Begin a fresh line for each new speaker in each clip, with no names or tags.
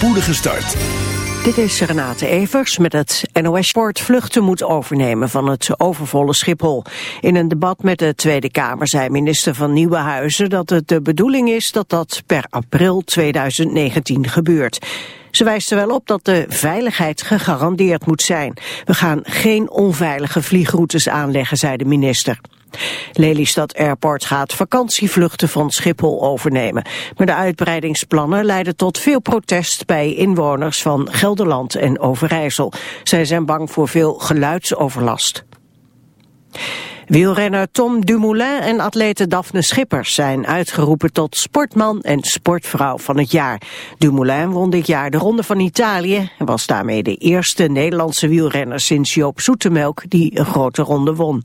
start.
Dit is Renate Evers met het NOS Sport vluchten moet overnemen van het overvolle Schiphol. In een debat met de Tweede Kamer zei minister van Nieuwenhuizen dat het de bedoeling is dat dat per april 2019 gebeurt. Ze wijst er wel op dat de veiligheid gegarandeerd moet zijn. We gaan geen onveilige vliegroutes aanleggen, zei de minister. Lelystad Airport gaat vakantievluchten van Schiphol overnemen. Maar de uitbreidingsplannen leiden tot veel protest bij inwoners van Gelderland en Overijssel. Zij zijn bang voor veel geluidsoverlast. Wielrenner Tom Dumoulin en atlete Daphne Schippers zijn uitgeroepen tot sportman en sportvrouw van het jaar. Dumoulin won dit jaar de Ronde van Italië en was daarmee de eerste Nederlandse wielrenner sinds Joop Zoetemelk die een grote ronde won.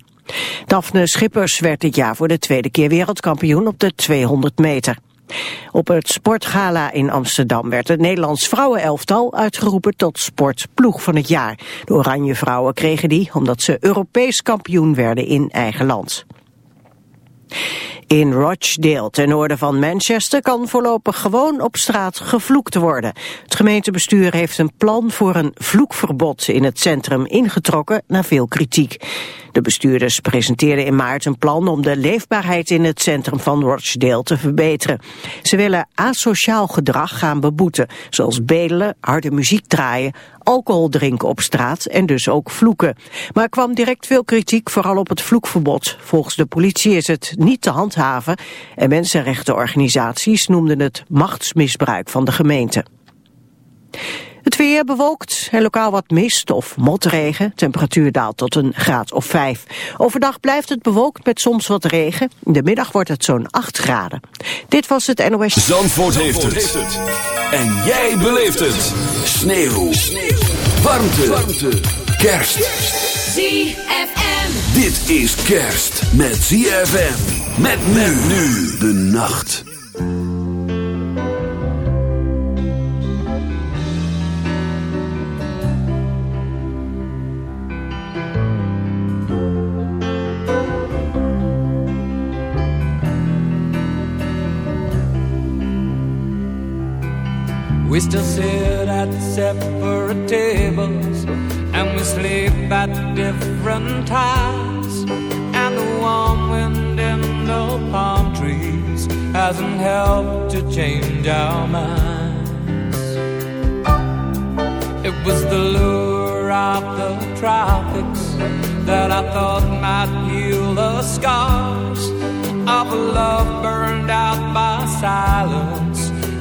Daphne Schippers werd dit jaar voor de tweede keer wereldkampioen op de 200 meter. Op het sportgala in Amsterdam werd het Nederlands vrouwenelftal uitgeroepen tot sportploeg van het jaar. De Oranje Vrouwen kregen die omdat ze Europees kampioen werden in eigen land. In Rochdale, ten noorden van Manchester, kan voorlopig gewoon op straat gevloekt worden. Het gemeentebestuur heeft een plan voor een vloekverbod in het centrum ingetrokken na veel kritiek. De bestuurders presenteerden in maart een plan om de leefbaarheid in het centrum van Rochdale te verbeteren. Ze willen asociaal gedrag gaan beboeten, zoals bedelen, harde muziek draaien, alcohol drinken op straat en dus ook vloeken. Maar er kwam direct veel kritiek, vooral op het vloekverbod. Volgens de politie is het niet te handhaven en mensenrechtenorganisaties noemden het machtsmisbruik van de gemeente. Het weer bewolkt en lokaal wat mist of motregen. Temperatuur daalt tot een graad of 5. Overdag blijft het bewolkt met soms wat regen. In de middag wordt het zo'n 8 graden. Dit was het NOS.
Zandvoort, heeft, het. En jij beleeft het. Sneeuw. Sneeuw. Warmte. Warmte. Kerst.
ZFM.
Dit is kerst met ZFM. Met men nu de nacht.
We still sit at separate tables and we sleep at different times. And the warm wind in the palm trees hasn't helped to change our minds. It was the lure of the tropics that I thought might heal the scars of a love burned out by silence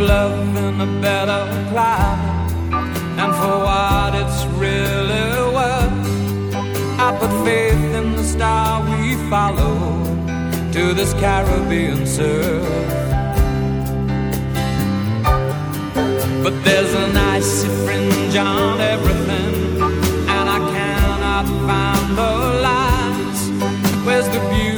of love in a better climate, and for what it's really worth, I put faith in the star we follow to this Caribbean surf. But there's an icy fringe on everything, and I cannot find the lines. Where's the beauty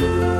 love.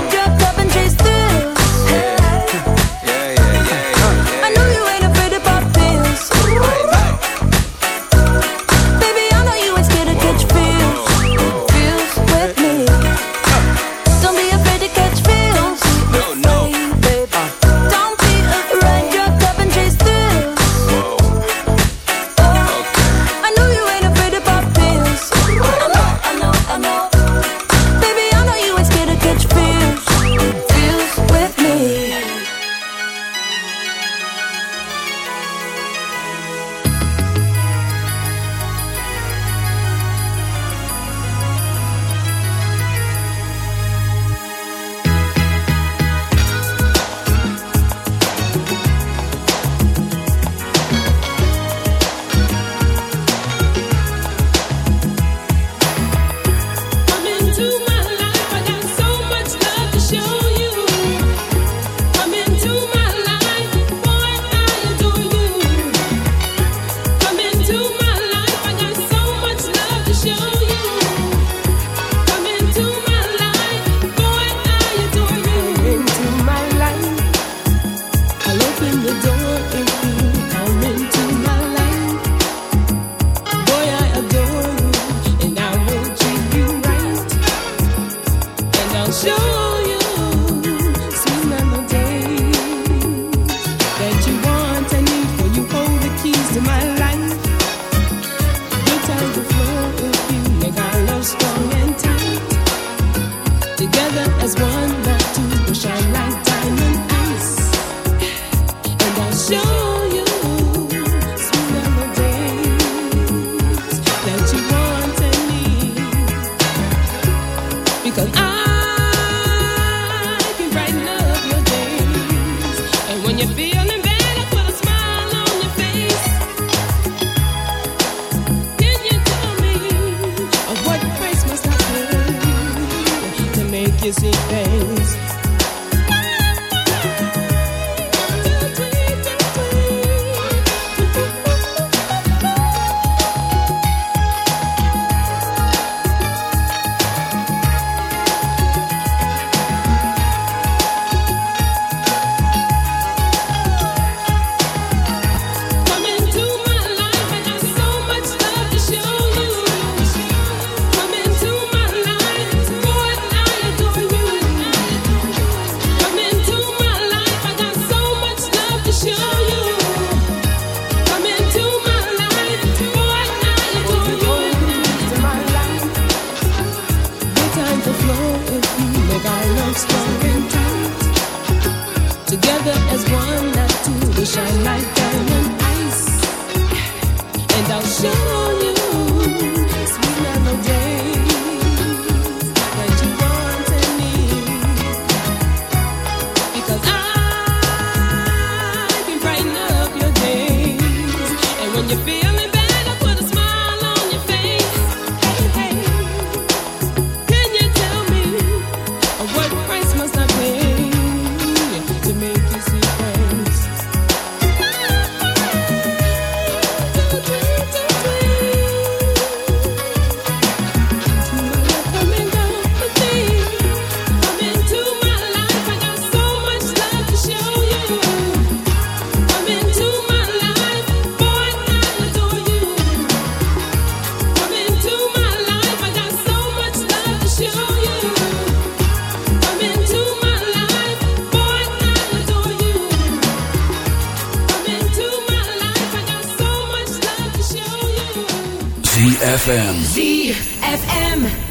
ZFM.
ZFM.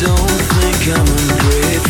don't think I'm ungrateful.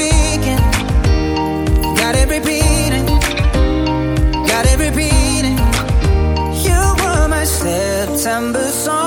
September song.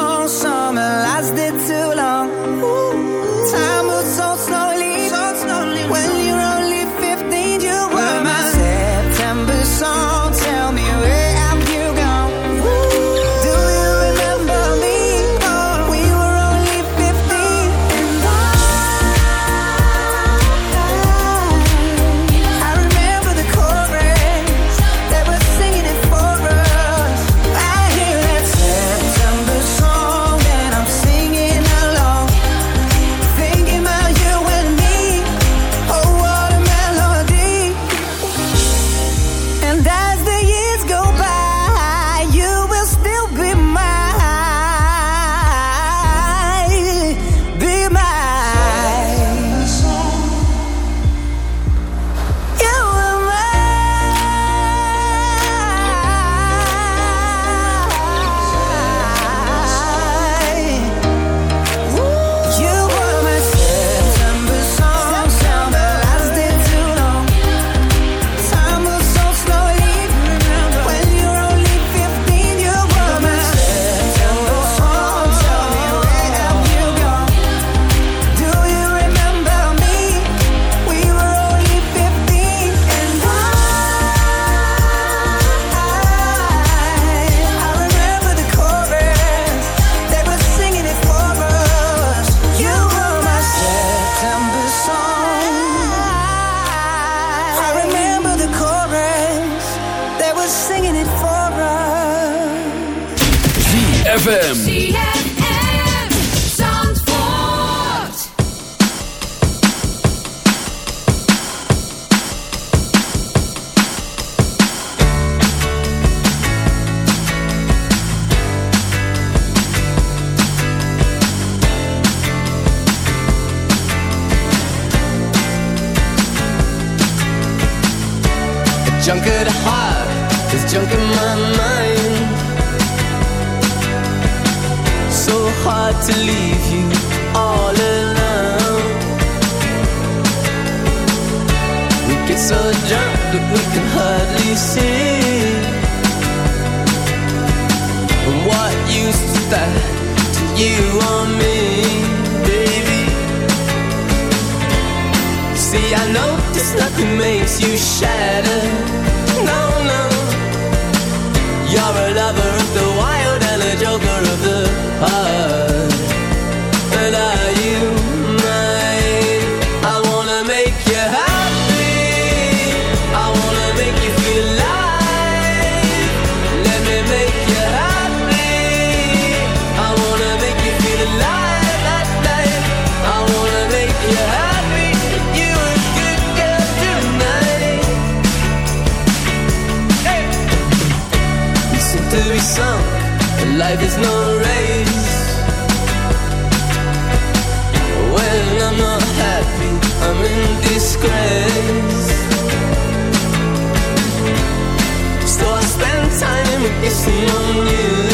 see what to you me, baby. See, I know this nothing makes you shatter. it's in you.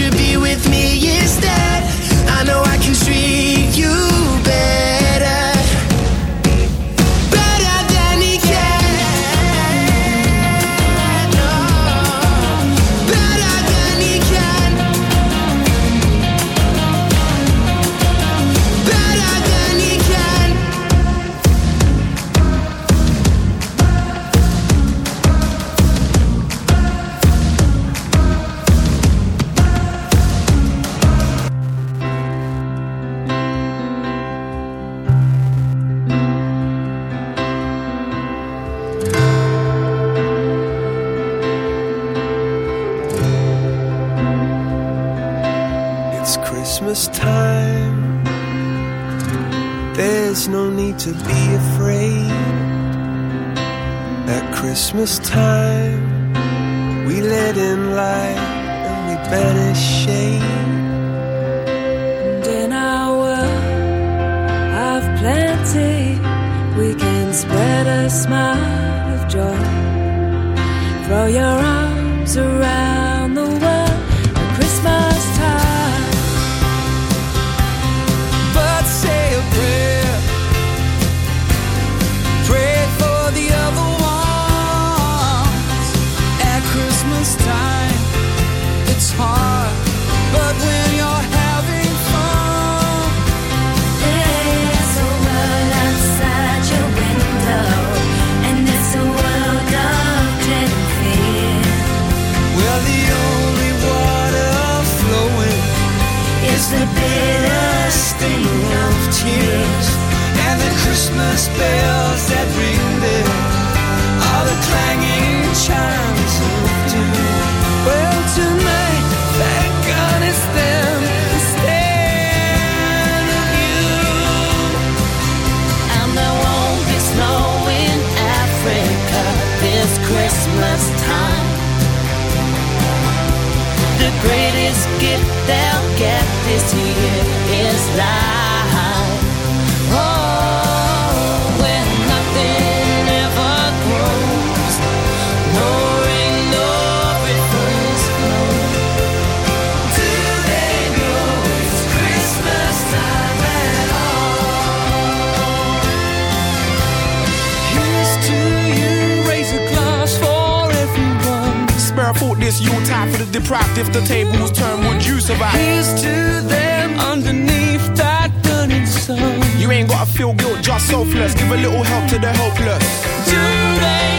you
to be afraid. At Christmas time, we let in light and we banish shame.
And in our world of plenty, we can spread a smile of joy. Throw your arms around Christmas
deprived. If the tables turn, would you survive?
Here's to them underneath that burning sun.
You ain't gotta feel guilt, just selfless. Give a little help to the helpless.
Do they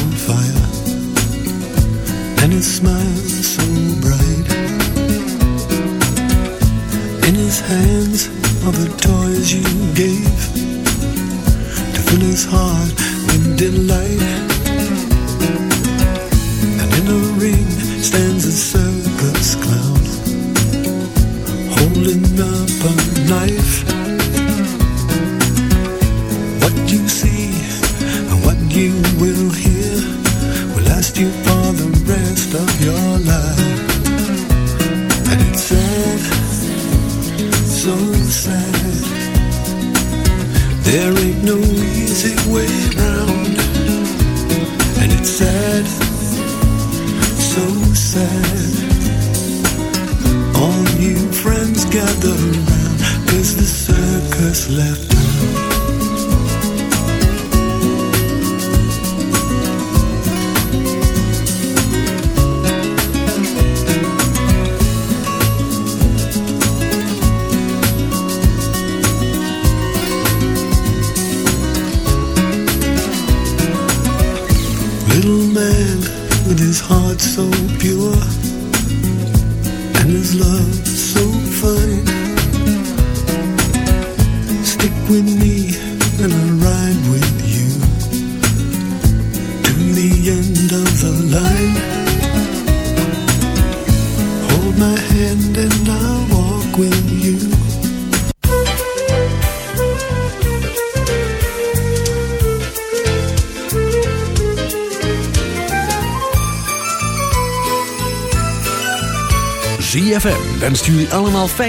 on and
his smile so bright. In his hands are the toys you gave to fill his heart with delight. And in a ring stands a circus clown holding up a knife. What you see and what you will.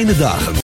Fijne dagen.